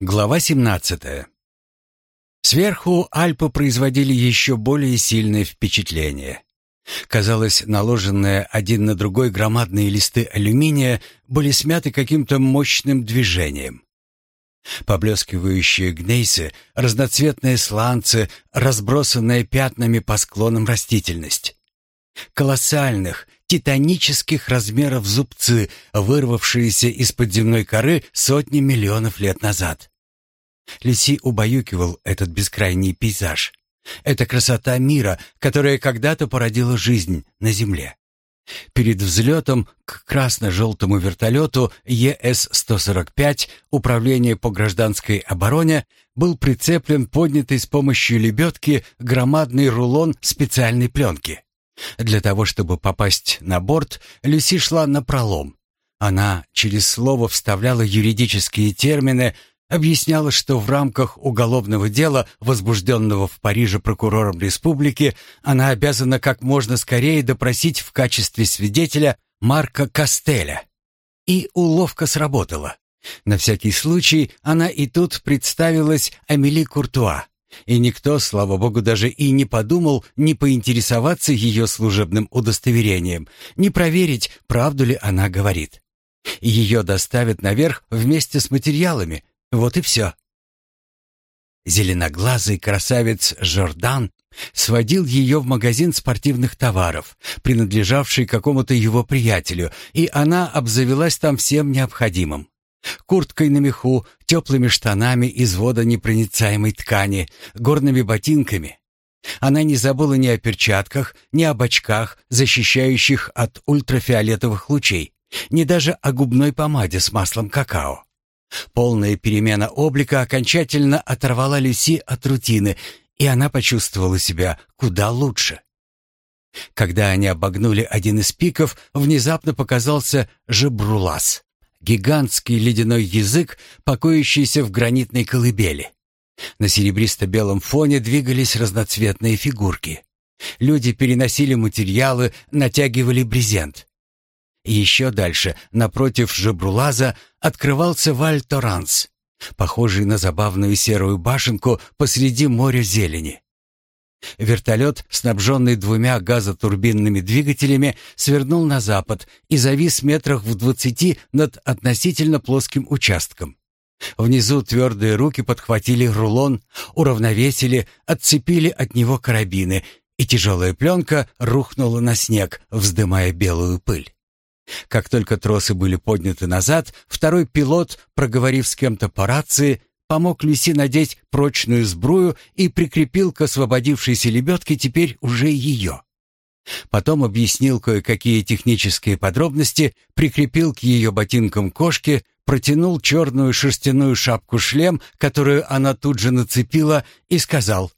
Глава 17. Сверху Альпы производили еще более сильное впечатление. Казалось, наложенные один на другой громадные листы алюминия были смяты каким-то мощным движением. Поблескивающие гнейсы, разноцветные сланцы, разбросанные пятнами по склонам растительность. Колоссальных, титанических размеров зубцы, вырвавшиеся из-под земной коры сотни миллионов лет назад. Люси убаюкивал этот бескрайний пейзаж. Это красота мира, которая когда-то породила жизнь на Земле. Перед взлетом к красно-желтому вертолету ЕС-145 Управление по гражданской обороне был прицеплен поднятый с помощью лебедки громадный рулон специальной пленки. Для того, чтобы попасть на борт, Люси шла на пролом. Она через слово вставляла юридические термины, объясняла, что в рамках уголовного дела, возбужденного в Париже прокурором республики, она обязана как можно скорее допросить в качестве свидетеля Марка Кастеля. И уловка сработала. На всякий случай она и тут представилась Амели Куртуа. И никто, слава богу, даже и не подумал не поинтересоваться ее служебным удостоверением, не проверить, правду ли она говорит. Ее доставят наверх вместе с материалами. Вот и все. Зеленоглазый красавец Жордан сводил ее в магазин спортивных товаров, принадлежавший какому-то его приятелю, и она обзавелась там всем необходимым курткой на меху, теплыми штанами из водонепроницаемой ткани, горными ботинками. Она не забыла ни о перчатках, ни об очках, защищающих от ультрафиолетовых лучей, ни даже о губной помаде с маслом какао. Полная перемена облика окончательно оторвала Люси от рутины, и она почувствовала себя куда лучше. Когда они обогнули один из пиков, внезапно показался Жебрулас гигантский ледяной язык, покоящийся в гранитной колыбели. На серебристо-белом фоне двигались разноцветные фигурки. Люди переносили материалы, натягивали брезент. Еще дальше, напротив Жебрулаза, открывался Валь-Торанс, похожий на забавную серую башенку посреди моря зелени. Вертолет, снабженный двумя газотурбинными двигателями, свернул на запад и завис метрах в двадцати над относительно плоским участком. Внизу твердые руки подхватили рулон, уравновесили, отцепили от него карабины, и тяжелая пленка рухнула на снег, вздымая белую пыль. Как только тросы были подняты назад, второй пилот, проговорив с кем-то по рации, помог Люси надеть прочную сбрую и прикрепил к освободившейся лебедке теперь уже ее. Потом объяснил кое-какие технические подробности, прикрепил к ее ботинкам кошки, протянул черную шерстяную шапку-шлем, которую она тут же нацепила, и сказал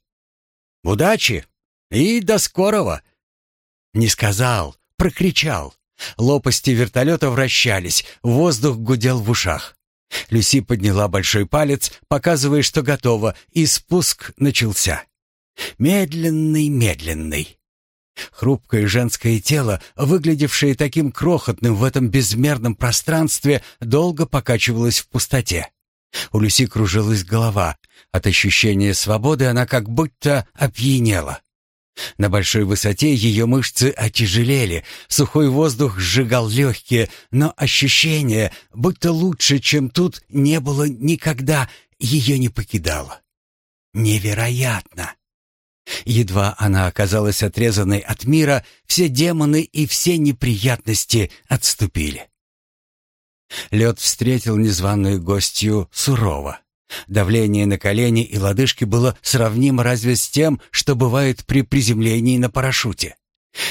«Удачи и до скорого!» Не сказал, прокричал. Лопасти вертолета вращались, воздух гудел в ушах. Люси подняла большой палец, показывая, что готова, и спуск начался. Медленный, медленный. Хрупкое женское тело, выглядевшее таким крохотным в этом безмерном пространстве, долго покачивалось в пустоте. У Люси кружилась голова. От ощущения свободы она как будто опьянела. На большой высоте ее мышцы отяжелели, сухой воздух сжигал легкие, но ощущение, будто лучше, чем тут, не было никогда, ее не покидало. Невероятно! Едва она оказалась отрезанной от мира, все демоны и все неприятности отступили. Лед встретил незваную гостью сурово. Давление на колени и лодыжки было сравнимо разве с тем, что бывает при приземлении на парашюте.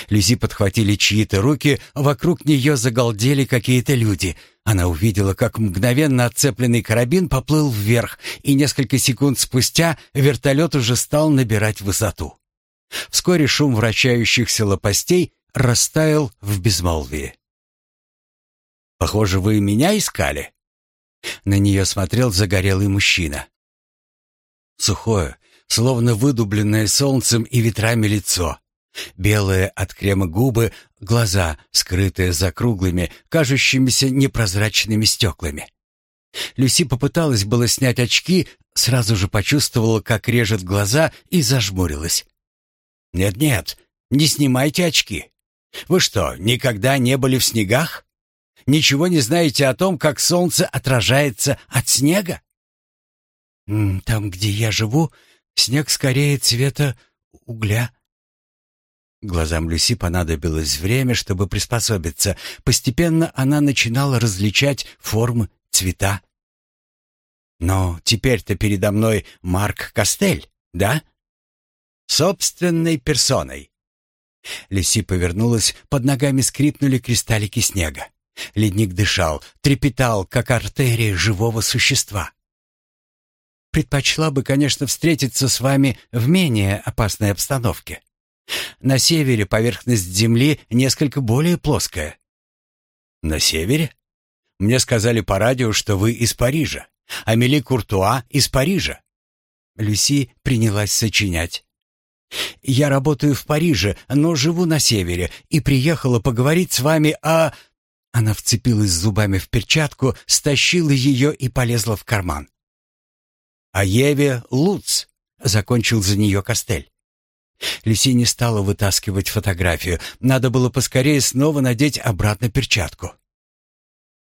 Люзи подхватили чьи-то руки, вокруг нее загалдели какие-то люди. Она увидела, как мгновенно отцепленный карабин поплыл вверх, и несколько секунд спустя вертолет уже стал набирать высоту. Вскоре шум вращающихся лопастей растаял в безмолвии. «Похоже, вы меня искали?» На нее смотрел загорелый мужчина. Сухое, словно выдубленное солнцем и ветрами лицо. Белые от крема губы, глаза, скрытые за круглыми, кажущимися непрозрачными стеклами. Люси попыталась было снять очки, сразу же почувствовала, как режет глаза и зажмурилась. «Нет-нет, не снимайте очки. Вы что, никогда не были в снегах? Ничего не знаете о том, как солнце отражается от снега?» «Там, где я живу, снег скорее цвета угля». Глазам Люси понадобилось время, чтобы приспособиться. Постепенно она начинала различать формы, цвета. «Но теперь-то передо мной Марк Костель, да?» «Собственной персоной». Люси повернулась, под ногами скрипнули кристаллики снега. Ледник дышал, трепетал, как артерия живого существа. Предпочла бы, конечно, встретиться с вами в менее опасной обстановке. На севере поверхность Земли несколько более плоская. На севере? Мне сказали по радио, что вы из Парижа. Амели Куртуа из Парижа. Люси принялась сочинять. «Я работаю в Париже, но живу на севере и приехала поговорить с вами о...» Она вцепилась зубами в перчатку, стащила ее и полезла в карман. «О Еве Луц», — закончил за нее Костель. Люси не стала вытаскивать фотографию. Надо было поскорее снова надеть обратно перчатку.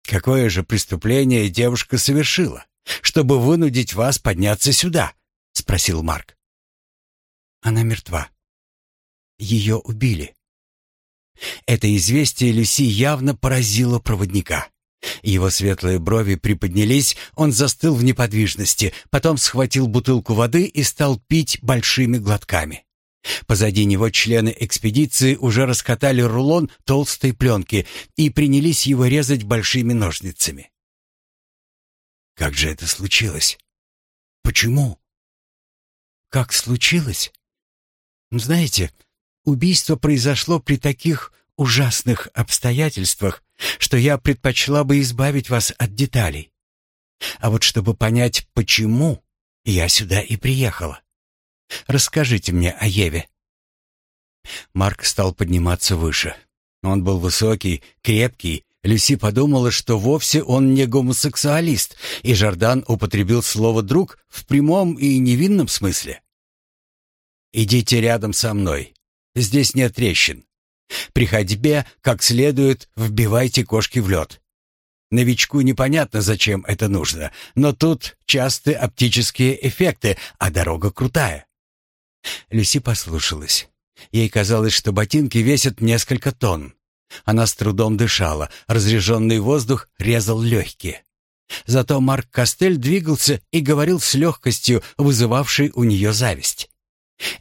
Какое же преступление девушка совершила, чтобы вынудить вас подняться сюда? спросил Марк. Она мертва. Ее убили. Это известие Люси явно поразило проводника. Его светлые брови приподнялись, он застыл в неподвижности, потом схватил бутылку воды и стал пить большими глотками. Позади него члены экспедиции уже раскатали рулон толстой пленки и принялись его резать большими ножницами. Как же это случилось? Почему? Как случилось? Знаете, убийство произошло при таких ужасных обстоятельствах, что я предпочла бы избавить вас от деталей. А вот чтобы понять, почему, я сюда и приехала. Расскажите мне о Еве». Марк стал подниматься выше. Он был высокий, крепкий. Люси подумала, что вовсе он не гомосексуалист, и Жордан употребил слово «друг» в прямом и невинном смысле. «Идите рядом со мной. Здесь нет трещин. При ходьбе, как следует, вбивайте кошки в лед. Новичку непонятно, зачем это нужно, но тут частые оптические эффекты, а дорога крутая. Люси послушалась. Ей казалось, что ботинки весят несколько тонн. Она с трудом дышала, разреженный воздух резал легкие. Зато Марк Костель двигался и говорил с легкостью, вызывавшей у нее зависть.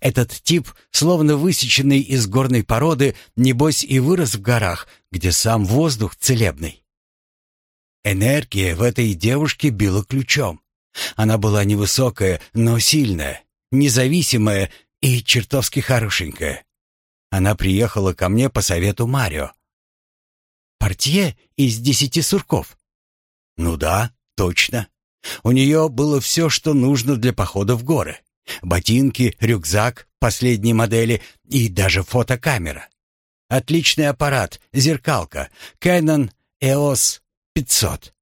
Этот тип, словно высеченный из горной породы, небось и вырос в горах, где сам воздух целебный. Энергия в этой девушке била ключом. Она была невысокая, но сильная, независимая и чертовски хорошенькая. Она приехала ко мне по совету Марио. Портье из десяти сурков. Ну да, точно. У нее было все, что нужно для похода в горы. Ботинки, рюкзак последней модели и даже фотокамера. Отличный аппарат, зеркалка, Canon EOS 500.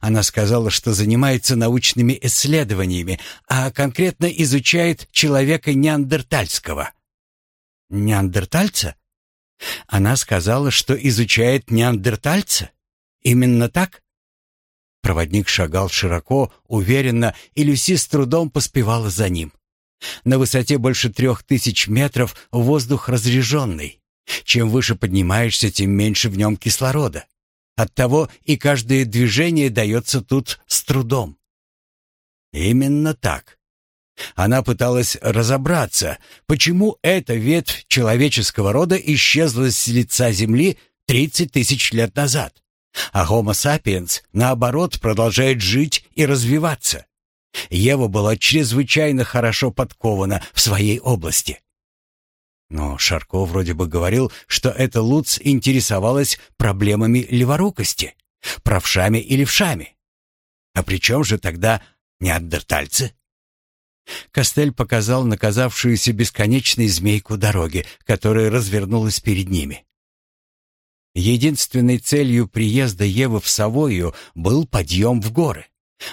Она сказала, что занимается научными исследованиями, а конкретно изучает человека неандертальского. Неандертальца? Она сказала, что изучает неандертальца? Именно так? Проводник шагал широко, уверенно, и Люси с трудом поспевала за ним. На высоте больше трех тысяч метров воздух разреженный. Чем выше поднимаешься, тем меньше в нем кислорода. Оттого и каждое движение дается тут с трудом. Именно так. Она пыталась разобраться, почему эта ветвь человеческого рода исчезла с лица Земли 30 тысяч лет назад, а Homo sapiens, наоборот, продолжает жить и развиваться. Ева была чрезвычайно хорошо подкована в своей области. Но Шарко вроде бы говорил, что эта Луц интересовалась проблемами леворукости, правшами и левшами. А при чем же тогда неандертальцы? Костель показал наказавшуюся бесконечной змейку дороги, которая развернулась перед ними. Единственной целью приезда Евы в Савою был подъем в горы.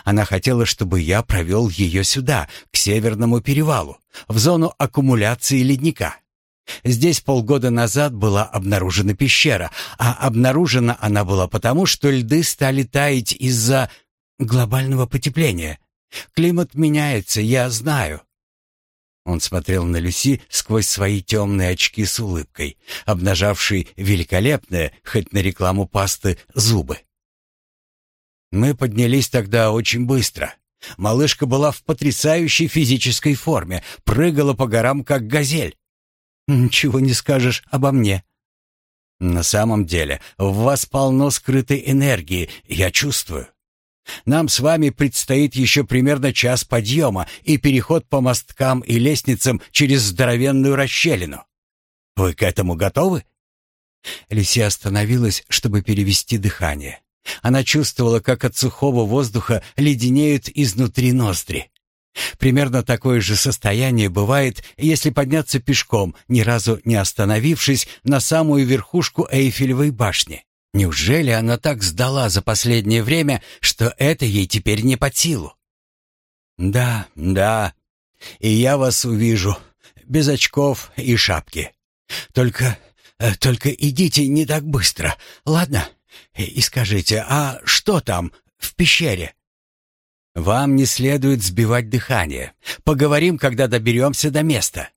Она хотела, чтобы я провел ее сюда, к Северному перевалу, в зону аккумуляции ледника. Здесь полгода назад была обнаружена пещера, а обнаружена она была потому, что льды стали таять из-за глобального потепления. Климат меняется, я знаю. Он смотрел на Люси сквозь свои темные очки с улыбкой, обнажавшей великолепные, хоть на рекламу пасты, зубы. Мы поднялись тогда очень быстро. Малышка была в потрясающей физической форме, прыгала по горам, как газель. Ничего не скажешь обо мне. На самом деле, в вас полно скрытой энергии, я чувствую. Нам с вами предстоит еще примерно час подъема и переход по мосткам и лестницам через здоровенную расщелину. Вы к этому готовы?» Лиси остановилась, чтобы перевести дыхание. Она чувствовала, как от сухого воздуха леденеют изнутри ноздри. Примерно такое же состояние бывает, если подняться пешком, ни разу не остановившись на самую верхушку Эйфелевой башни. Неужели она так сдала за последнее время, что это ей теперь не под силу? Да, да. И я вас увижу без очков и шапки. Только э, только идите не так быстро. Ладно? И скажите, а что там в пещере? Вам не следует сбивать дыхание. Поговорим, когда доберемся до места.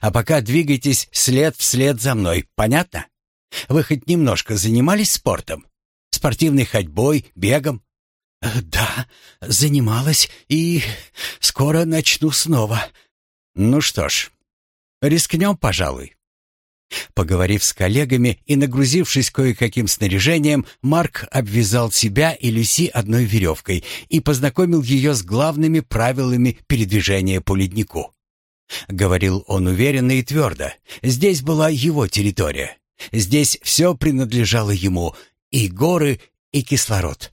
А пока двигайтесь след вслед за мной. Понятно? Вы хоть немножко занимались спортом? Спортивной ходьбой, бегом? Э, да, занималась и скоро начну снова. Ну что ж, рискнем, пожалуй. Поговорив с коллегами и нагрузившись кое-каким снаряжением, Марк обвязал себя и Люси одной веревкой и познакомил ее с главными правилами передвижения по леднику. Говорил он уверенно и твердо. Здесь была его территория. Здесь все принадлежало ему, и горы, и кислород.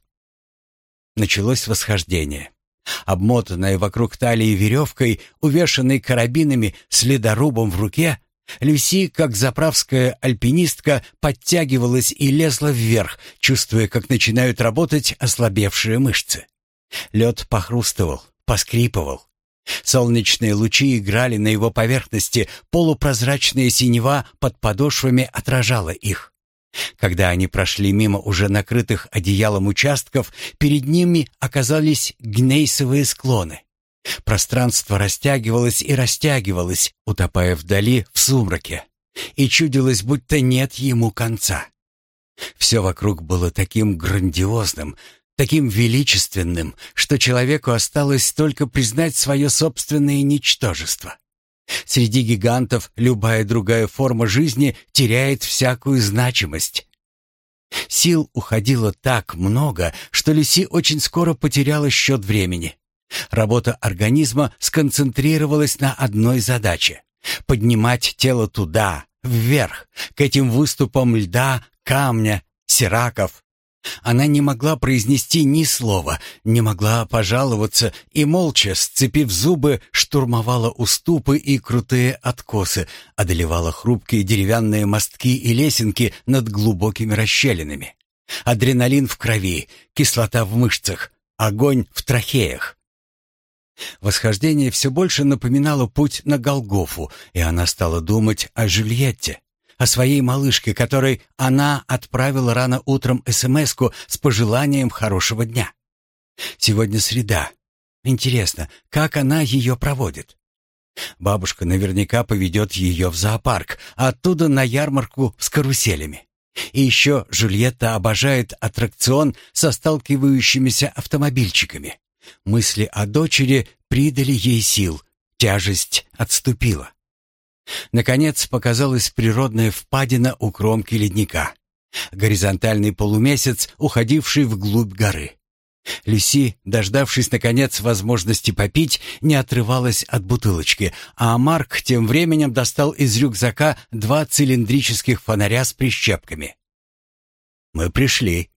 Началось восхождение. Обмотанная вокруг талии веревкой, увешанной карабинами, с ледорубом в руке, Люси, как заправская альпинистка, подтягивалась и лезла вверх, чувствуя, как начинают работать ослабевшие мышцы. Лед похрустывал, поскрипывал. Солнечные лучи играли на его поверхности, полупрозрачная синева под подошвами отражала их. Когда они прошли мимо уже накрытых одеялом участков, перед ними оказались гнейсовые склоны. Пространство растягивалось и растягивалось, утопая вдали в сумраке, и чудилось, будто нет ему конца. Все вокруг было таким грандиозным, таким величественным, что человеку осталось только признать свое собственное ничтожество. Среди гигантов любая другая форма жизни теряет всякую значимость. Сил уходило так много, что Люси очень скоро потеряла счет времени. Работа организма сконцентрировалась на одной задаче — поднимать тело туда, вверх, к этим выступам льда, камня, сираков, она не могла произнести ни слова, не могла пожаловаться и, молча, сцепив зубы, штурмовала уступы и крутые откосы, одолевала хрупкие деревянные мостки и лесенки над глубокими расщелинами. Адреналин в крови, кислота в мышцах, огонь в трахеях. Восхождение все больше напоминало путь на Голгофу, и она стала думать о Жюльетте о своей малышке, которой она отправила рано утром смс с пожеланием хорошего дня. Сегодня среда. Интересно, как она ее проводит? Бабушка наверняка поведет ее в зоопарк, оттуда на ярмарку с каруселями. И еще Жульетта обожает аттракцион со сталкивающимися автомобильчиками. Мысли о дочери придали ей сил, тяжесть отступила. Наконец показалась природная впадина у кромки ледника. Горизонтальный полумесяц, уходивший вглубь горы. Люси, дождавшись наконец возможности попить, не отрывалась от бутылочки, а Марк тем временем достал из рюкзака два цилиндрических фонаря с прищепками. «Мы пришли».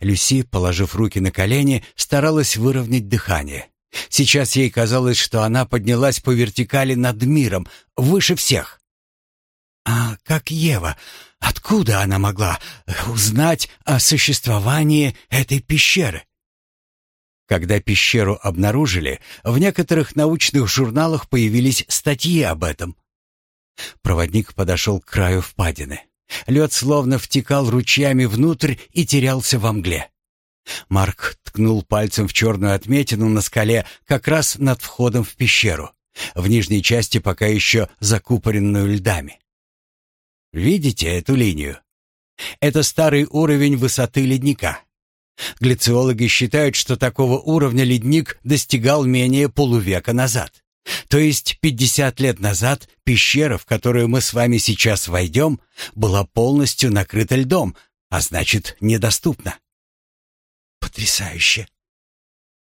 Люси, положив руки на колени, старалась выровнять дыхание. Сейчас ей казалось, что она поднялась по вертикали над миром, выше всех. А как Ева? Откуда она могла узнать о существовании этой пещеры? Когда пещеру обнаружили, в некоторых научных журналах появились статьи об этом. Проводник подошел к краю впадины. Лед словно втекал ручьями внутрь и терялся во мгле. Марк ткнул пальцем в черную отметину на скале как раз над входом в пещеру, в нижней части пока еще закупоренную льдами. Видите эту линию? Это старый уровень высоты ледника. Глициологи считают, что такого уровня ледник достигал менее полувека назад. То есть 50 лет назад пещера, в которую мы с вами сейчас войдем, была полностью накрыта льдом, а значит, недоступна. Потрясающе.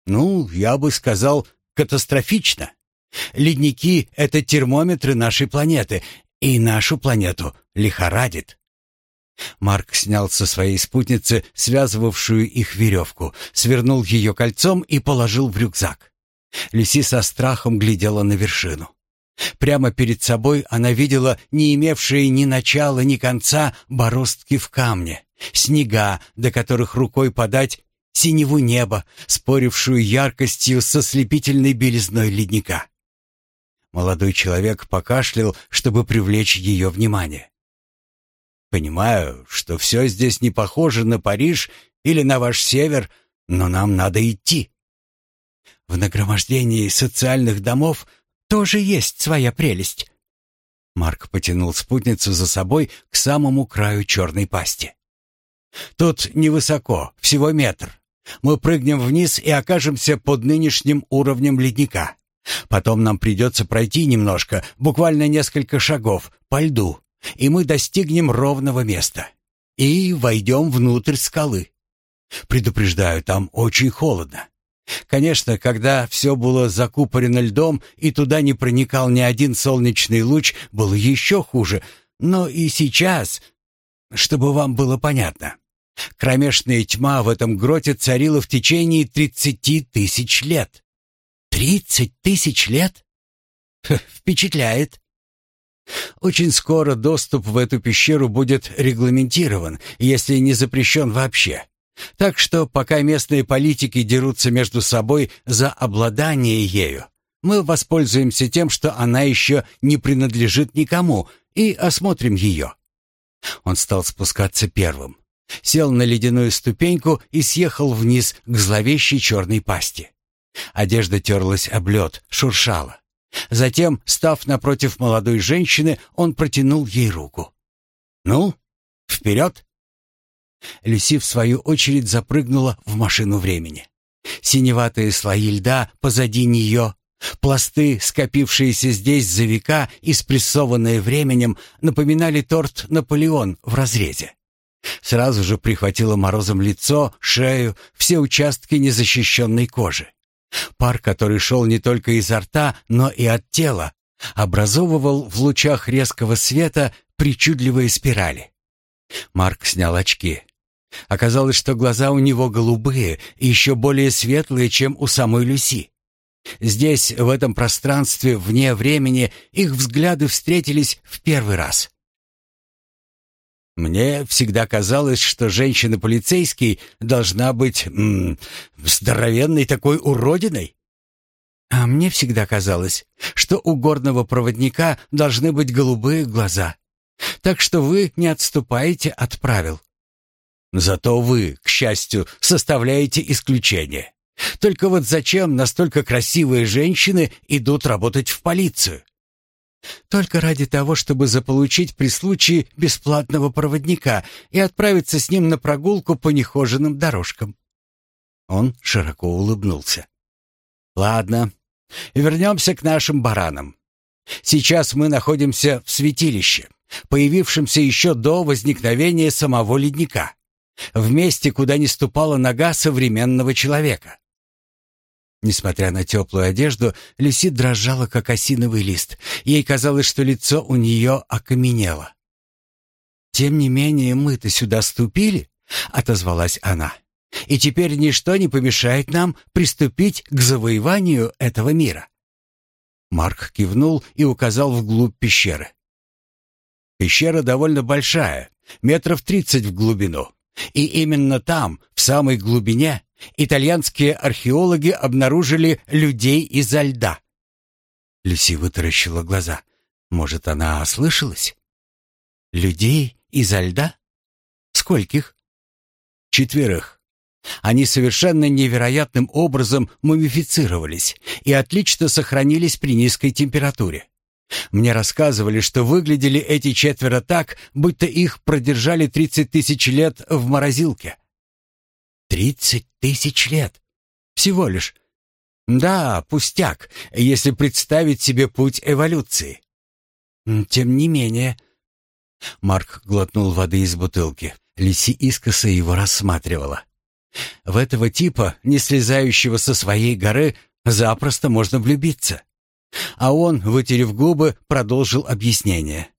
Ну, я бы сказал, катастрофично. Ледники — это термометры нашей планеты, и нашу планету лихорадит. Марк снял со своей спутницы связывавшую их веревку, свернул ее кольцом и положил в рюкзак. Люси со страхом глядела на вершину. Прямо перед собой она видела не имевшие ни начала, ни конца бороздки в камне, снега, до которых рукой подать, синеву неба, спорившую яркостью со слепительной белизной ледника. Молодой человек покашлял, чтобы привлечь ее внимание. «Понимаю, что все здесь не похоже на Париж или на ваш север, но нам надо идти». «В нагромождении социальных домов тоже есть своя прелесть». Марк потянул спутницу за собой к самому краю черной пасти. «Тут невысоко, всего метр. Мы прыгнем вниз и окажемся под нынешним уровнем ледника. Потом нам придется пройти немножко, буквально несколько шагов, по льду, и мы достигнем ровного места. И войдем внутрь скалы. Предупреждаю, там очень холодно. Конечно, когда все было закупорено льдом и туда не проникал ни один солнечный луч, было еще хуже. Но и сейчас, чтобы вам было понятно, кромешная тьма в этом гроте царила в течение тридцати тысяч лет. Тридцать тысяч лет? Впечатляет. Очень скоро доступ в эту пещеру будет регламентирован, если не запрещен вообще. Так что пока местные политики дерутся между собой за обладание ею, мы воспользуемся тем, что она еще не принадлежит никому, и осмотрим ее. Он стал спускаться первым. Сел на ледяную ступеньку и съехал вниз к зловещей черной пасти. Одежда терлась об лед, шуршала. Затем, став напротив молодой женщины, он протянул ей руку. «Ну, вперед!» Люси, в свою очередь, запрыгнула в машину времени. Синеватые слои льда позади нее, пласты, скопившиеся здесь за века и спрессованные временем, напоминали торт «Наполеон» в разрезе. Сразу же прихватило морозом лицо, шею, все участки незащищенной кожи. Пар, который шел не только изо рта, но и от тела, образовывал в лучах резкого света причудливые спирали. Марк снял очки. Оказалось, что глаза у него голубые и еще более светлые, чем у самой Люси. Здесь, в этом пространстве, вне времени, их взгляды встретились в первый раз. Мне всегда казалось, что женщина-полицейский должна быть м -м, здоровенной такой уродиной. А мне всегда казалось, что у горного проводника должны быть голубые глаза. Так что вы не отступаете от правил. Зато вы, к счастью, составляете исключение. Только вот зачем настолько красивые женщины идут работать в полицию? Только ради того, чтобы заполучить при случае бесплатного проводника и отправиться с ним на прогулку по нехоженным дорожкам. Он широко улыбнулся. Ладно, вернемся к нашим баранам. Сейчас мы находимся в святилище, появившемся еще до возникновения самого ледника, в месте, куда не ступала нога современного человека. Несмотря на теплую одежду, Люси дрожала, как осиновый лист. Ей казалось, что лицо у нее окаменело. «Тем не менее, мы-то сюда ступили», — отозвалась она. «И теперь ничто не помешает нам приступить к завоеванию этого мира». Марк кивнул и указал вглубь пещеры. Пещера довольно большая, метров тридцать в глубину. И именно там, в самой глубине, итальянские археологи обнаружили людей изо льда. Люси вытаращила глаза. Может, она ослышалась? Людей изо льда? Скольких? Четверых. Они совершенно невероятным образом мумифицировались и отлично сохранились при низкой температуре. Мне рассказывали, что выглядели эти четверо так, будто их продержали 30 тысяч лет в морозилке. Тридцать тысяч лет? Всего лишь. Да, пустяк, если представить себе путь эволюции. Тем не менее... Марк глотнул воды из бутылки. Лиси искоса его рассматривала. В этого типа, не слезающего со своей горы, запросто можно влюбиться. А он, вытерев губы, продолжил объяснение.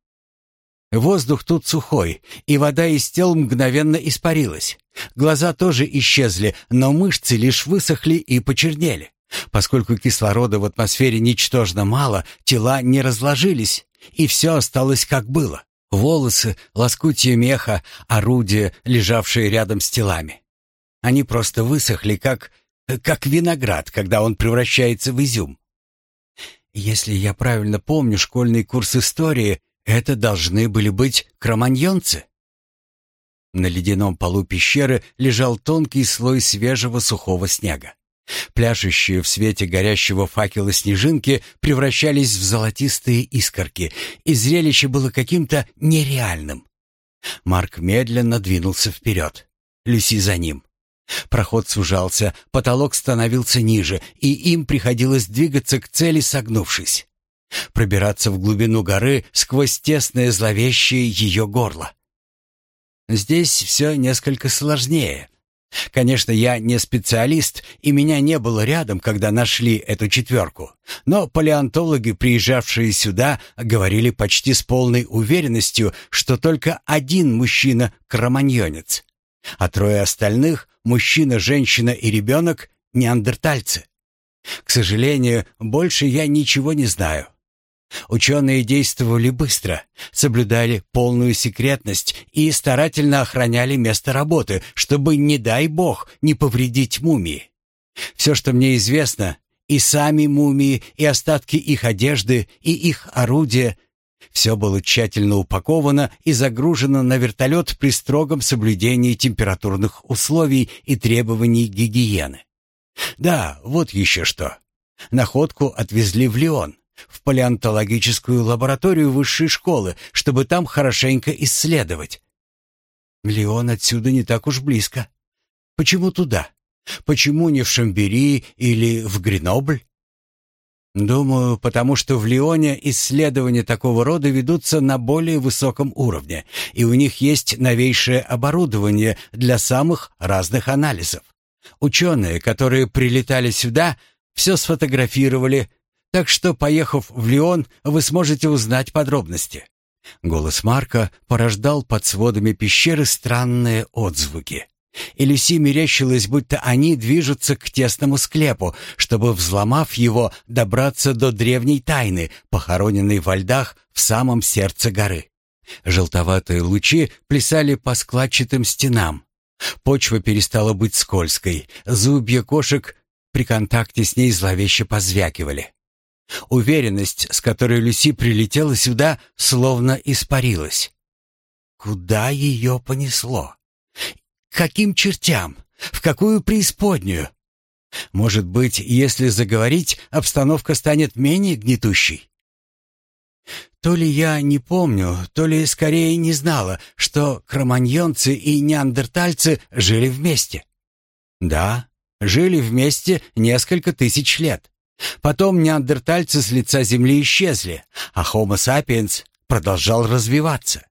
Воздух тут сухой, и вода из тел мгновенно испарилась. Глаза тоже исчезли, но мышцы лишь высохли и почернели. Поскольку кислорода в атмосфере ничтожно мало, тела не разложились, и все осталось как было. Волосы, лоскутья меха, орудия, лежавшие рядом с телами. Они просто высохли, как... как виноград, когда он превращается в изюм. Если я правильно помню школьный курс истории, это должны были быть кроманьонцы. На ледяном полу пещеры лежал тонкий слой свежего сухого снега. Пляшущие в свете горящего факела снежинки превращались в золотистые искорки, и зрелище было каким-то нереальным. Марк медленно двинулся вперед. Люси за ним. Проход сужался, потолок становился ниже, и им приходилось двигаться к цели, согнувшись. Пробираться в глубину горы сквозь тесное зловещее ее горло. Здесь все несколько сложнее. Конечно, я не специалист, и меня не было рядом, когда нашли эту четверку. Но палеонтологи, приезжавшие сюда, говорили почти с полной уверенностью, что только один мужчина — кроманьонец, а трое остальных мужчина, женщина и ребенок — неандертальцы. К сожалению, больше я ничего не знаю. Ученые действовали быстро, соблюдали полную секретность и старательно охраняли место работы, чтобы, не дай бог, не повредить мумии. Все, что мне известно, и сами мумии, и остатки их одежды, и их орудия — все было тщательно упаковано и загружено на вертолет при строгом соблюдении температурных условий и требований гигиены. Да, вот еще что. Находку отвезли в Лион, в палеонтологическую лабораторию высшей школы, чтобы там хорошенько исследовать. Лион отсюда не так уж близко. Почему туда? Почему не в Шамбери или в Гренобль? Думаю, потому что в Лионе исследования такого рода ведутся на более высоком уровне, и у них есть новейшее оборудование для самых разных анализов. Ученые, которые прилетали сюда, все сфотографировали, так что, поехав в Лион, вы сможете узнать подробности. Голос Марка порождал под сводами пещеры странные отзвуки. И Люси мерещилось, будто они движутся к тесному склепу, чтобы, взломав его, добраться до древней тайны, похороненной во льдах в самом сердце горы. Желтоватые лучи плясали по складчатым стенам. Почва перестала быть скользкой, зубья кошек при контакте с ней зловеще позвякивали. Уверенность, с которой Люси прилетела сюда, словно испарилась. Куда ее понесло? каким чертям? В какую преисподнюю? Может быть, если заговорить, обстановка станет менее гнетущей? То ли я не помню, то ли скорее не знала, что кроманьонцы и неандертальцы жили вместе. Да, жили вместе несколько тысяч лет. Потом неандертальцы с лица земли исчезли, а Homo sapiens продолжал развиваться.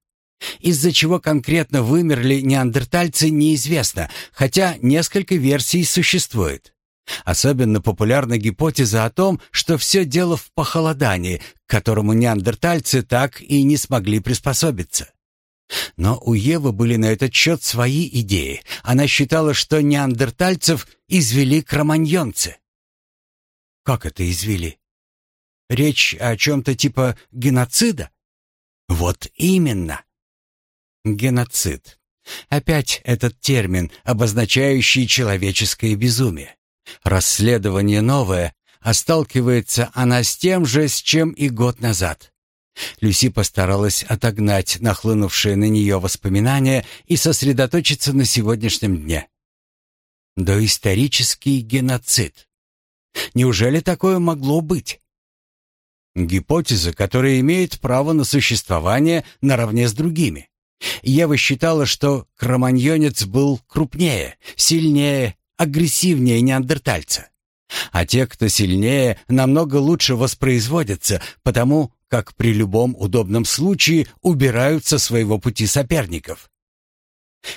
Из-за чего конкретно вымерли неандертальцы, неизвестно, хотя несколько версий существует. Особенно популярна гипотеза о том, что все дело в похолодании, к которому неандертальцы так и не смогли приспособиться. Но у Евы были на этот счет свои идеи. Она считала, что неандертальцев извели кроманьонцы. Как это извели? Речь о чем-то типа геноцида? Вот именно. Геноцид. Опять этот термин, обозначающий человеческое безумие. Расследование новое, а сталкивается она с тем же, с чем и год назад. Люси постаралась отогнать нахлынувшие на нее воспоминания и сосредоточиться на сегодняшнем дне. Доисторический геноцид. Неужели такое могло быть? Гипотеза, которая имеет право на существование наравне с другими. Ева считала, что кроманьонец был крупнее, сильнее, агрессивнее неандертальца. А те, кто сильнее, намного лучше воспроизводятся, потому как при любом удобном случае убирают со своего пути соперников.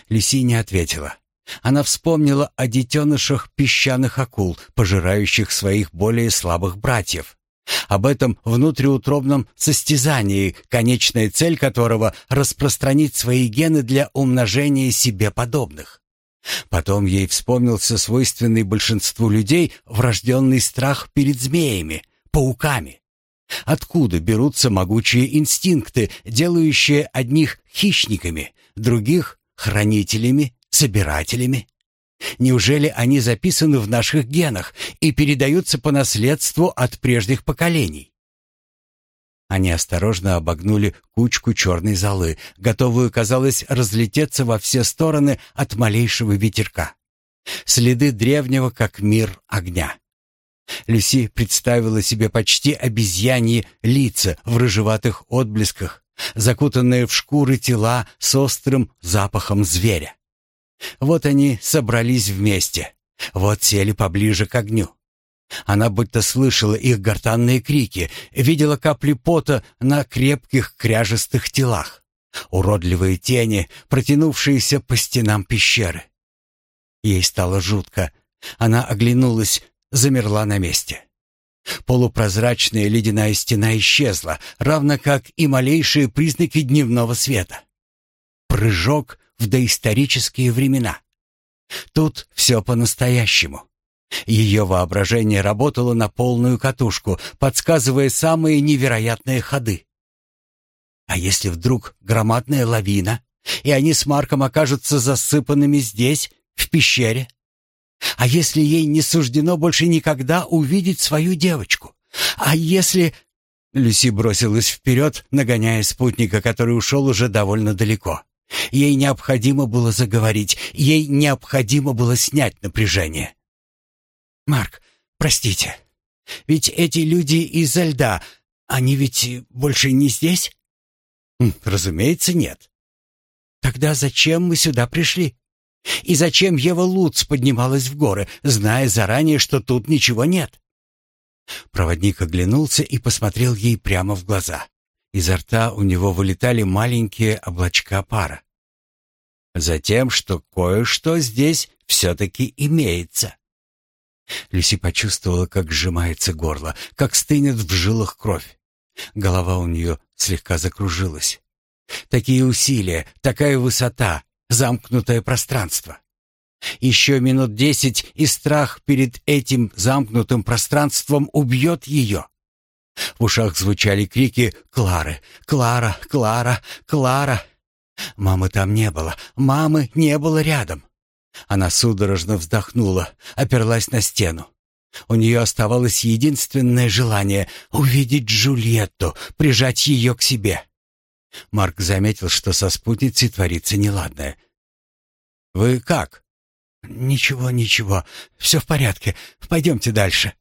Люси не ответила. Она вспомнила о детенышах песчаных акул, пожирающих своих более слабых братьев. Об этом внутриутробном состязании, конечная цель которого — распространить свои гены для умножения себе подобных. Потом ей вспомнился свойственный большинству людей врожденный страх перед змеями, пауками. Откуда берутся могучие инстинкты, делающие одних хищниками, других — хранителями, собирателями? Неужели они записаны в наших генах и передаются по наследству от прежних поколений? Они осторожно обогнули кучку черной золы, готовую, казалось, разлететься во все стороны от малейшего ветерка. Следы древнего, как мир огня. Люси представила себе почти обезьяньи лица в рыжеватых отблесках, закутанные в шкуры тела с острым запахом зверя. Вот они собрались вместе, вот сели поближе к огню. Она будто слышала их гортанные крики, видела капли пота на крепких кряжестых телах, уродливые тени, протянувшиеся по стенам пещеры. Ей стало жутко. Она оглянулась, замерла на месте. Полупрозрачная ледяная стена исчезла, равно как и малейшие признаки дневного света. Прыжок в доисторические времена. Тут все по-настоящему. Ее воображение работало на полную катушку, подсказывая самые невероятные ходы. А если вдруг громадная лавина, и они с Марком окажутся засыпанными здесь, в пещере? А если ей не суждено больше никогда увидеть свою девочку? А если... Люси бросилась вперед, нагоняя спутника, который ушел уже довольно далеко. Ей необходимо было заговорить, ей необходимо было снять напряжение. «Марк, простите, ведь эти люди из-за льда, они ведь больше не здесь?» «Хм, «Разумеется, нет». «Тогда зачем мы сюда пришли? И зачем Ева Луц поднималась в горы, зная заранее, что тут ничего нет?» Проводник оглянулся и посмотрел ей прямо в глаза. Изо рта у него вылетали маленькие облачка пара. «Затем, что кое-что здесь все-таки имеется». Люси почувствовала, как сжимается горло, как стынет в жилах кровь. Голова у нее слегка закружилась. Такие усилия, такая высота, замкнутое пространство. Еще минут десять, и страх перед этим замкнутым пространством убьет ее. В ушах звучали крики «Клары! Клара! Клара! Клара!» Мамы там не было, мамы не было рядом. Она судорожно вздохнула, оперлась на стену. У нее оставалось единственное желание — увидеть Джульетту, прижать ее к себе. Марк заметил, что со спутницей творится неладное. «Вы как?» «Ничего, ничего, все в порядке. Пойдемте дальше».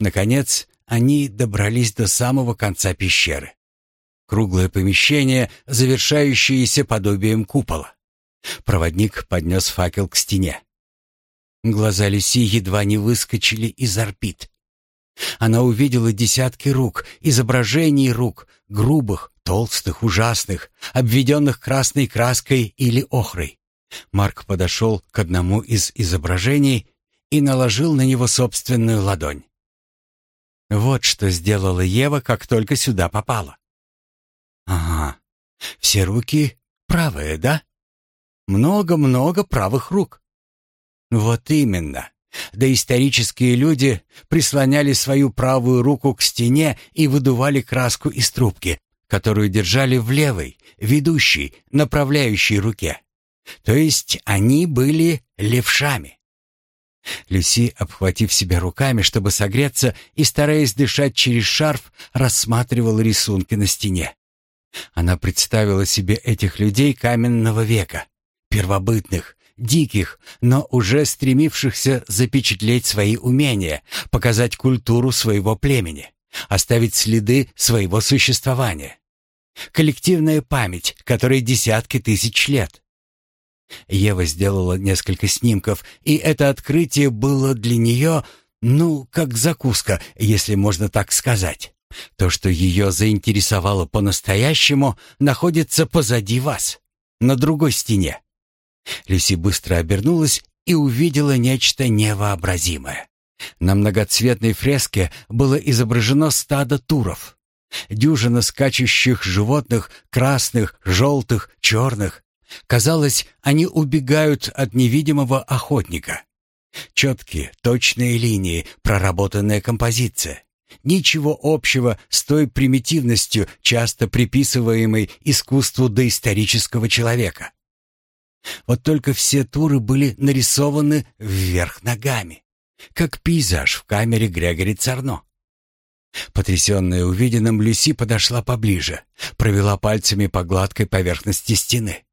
Наконец, они добрались до самого конца пещеры. Круглое помещение, завершающееся подобием купола. Проводник поднес факел к стене. Глаза Люси едва не выскочили из орбит. Она увидела десятки рук, изображений рук, грубых, толстых, ужасных, обведенных красной краской или охрой. Марк подошел к одному из изображений и наложил на него собственную ладонь. Вот что сделала Ева, как только сюда попала. Ага, все руки правые, да? Много-много правых рук. Вот именно. Доисторические люди прислоняли свою правую руку к стене и выдували краску из трубки, которую держали в левой, ведущей, направляющей руке. То есть они были левшами. Люси, обхватив себя руками, чтобы согреться, и стараясь дышать через шарф, рассматривала рисунки на стене. Она представила себе этих людей каменного века, первобытных, диких, но уже стремившихся запечатлеть свои умения, показать культуру своего племени, оставить следы своего существования. Коллективная память, которой десятки тысяч лет. Ева сделала несколько снимков, и это открытие было для нее, ну, как закуска, если можно так сказать. То, что ее заинтересовало по-настоящему, находится позади вас, на другой стене. Люси быстро обернулась и увидела нечто невообразимое. На многоцветной фреске было изображено стадо туров. Дюжина скачущих животных, красных, желтых, черных. Казалось, они убегают от невидимого охотника. Четкие, точные линии, проработанная композиция. Ничего общего с той примитивностью, часто приписываемой искусству доисторического человека. Вот только все туры были нарисованы вверх ногами, как пейзаж в камере Грегори Царно. Потрясенная увиденным, Люси подошла поближе, провела пальцами по гладкой поверхности стены.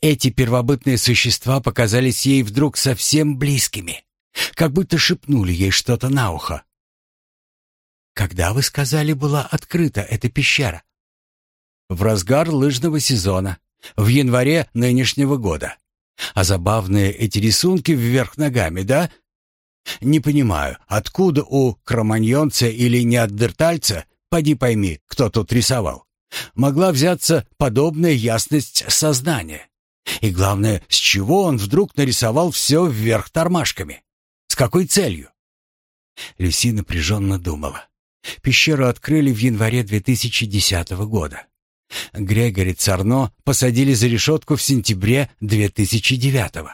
Эти первобытные существа показались ей вдруг совсем близкими, как будто шепнули ей что-то на ухо. «Когда, вы сказали, была открыта эта пещера?» «В разгар лыжного сезона», в январе нынешнего года. А забавные эти рисунки вверх ногами, да? Не понимаю, откуда у кроманьонца или неандертальца, поди пойми, кто тут рисовал, могла взяться подобная ясность сознания. И главное, с чего он вдруг нарисовал все вверх тормашками? С какой целью? Люси напряженно думала. Пещеру открыли в январе 2010 года. Грегори Царно посадили за решетку в сентябре 2009-го.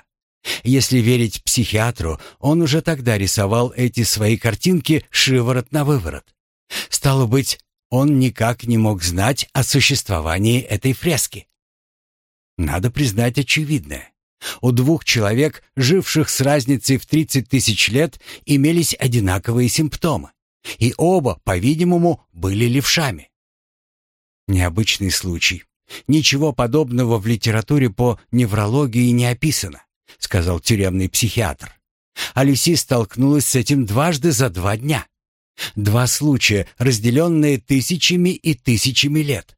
Если верить психиатру, он уже тогда рисовал эти свои картинки шиворот на выворот. Стало быть, он никак не мог знать о существовании этой фрески. Надо признать очевидное. У двух человек, живших с разницей в 30 тысяч лет, имелись одинаковые симптомы. И оба, по-видимому, были левшами. Необычный случай. Ничего подобного в литературе по неврологии не описано, сказал тюремный психиатр. А Люси столкнулась с этим дважды за два дня. Два случая, разделенные тысячами и тысячами лет.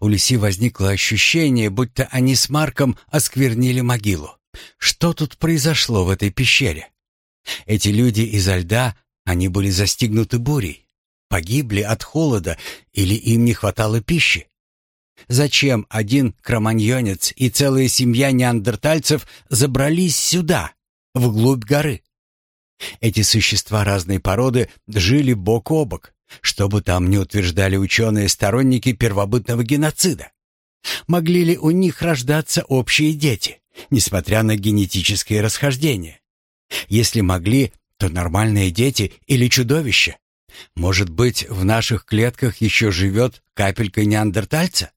У Люси возникло ощущение, будто они с Марком осквернили могилу. Что тут произошло в этой пещере? Эти люди изо льда, они были застигнуты бурей погибли от холода или им не хватало пищи? Зачем один кроманьонец и целая семья неандертальцев забрались сюда, вглубь горы? Эти существа разной породы жили бок о бок, что бы там ни утверждали ученые-сторонники первобытного геноцида. Могли ли у них рождаться общие дети, несмотря на генетические расхождения? Если могли, то нормальные дети или чудовища? Может быть, в наших клетках еще живет капелька неандертальца?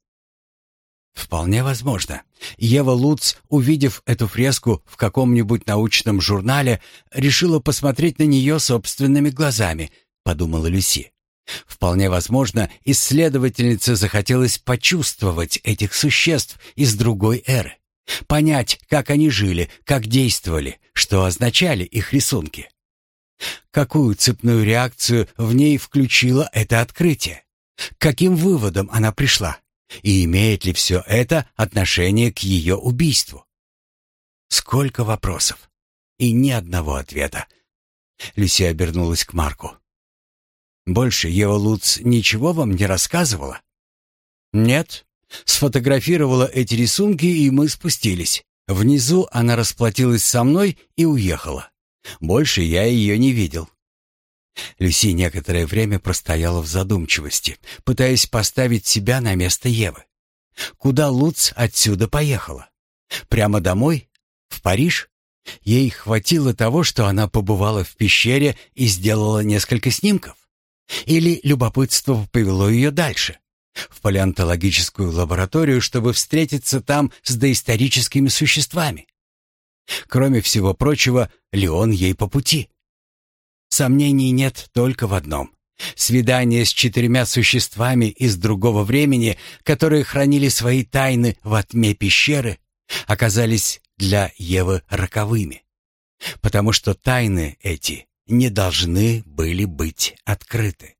Вполне возможно. Ева Луц, увидев эту фреску в каком-нибудь научном журнале, решила посмотреть на нее собственными глазами, подумала Люси. Вполне возможно, исследовательнице захотелось почувствовать этих существ из другой эры, понять, как они жили, как действовали, что означали их рисунки. Какую цепную реакцию в ней включило это открытие? К каким выводам она пришла? И имеет ли все это отношение к ее убийству? Сколько вопросов и ни одного ответа. Люси обернулась к Марку. «Больше Ева Луц ничего вам не рассказывала?» «Нет. Сфотографировала эти рисунки, и мы спустились. Внизу она расплатилась со мной и уехала. Больше я ее не видел. Люси некоторое время простояла в задумчивости, пытаясь поставить себя на место Евы. Куда Луц отсюда поехала? Прямо домой? В Париж? Ей хватило того, что она побывала в пещере и сделала несколько снимков? Или любопытство повело ее дальше? В палеонтологическую лабораторию, чтобы встретиться там с доисторическими существами. Кроме всего прочего, Леон ей по пути. Сомнений нет только в одном. Свидание с четырьмя существами из другого времени, которые хранили свои тайны во тьме пещеры, оказались для Евы роковыми. Потому что тайны эти не должны были быть открыты.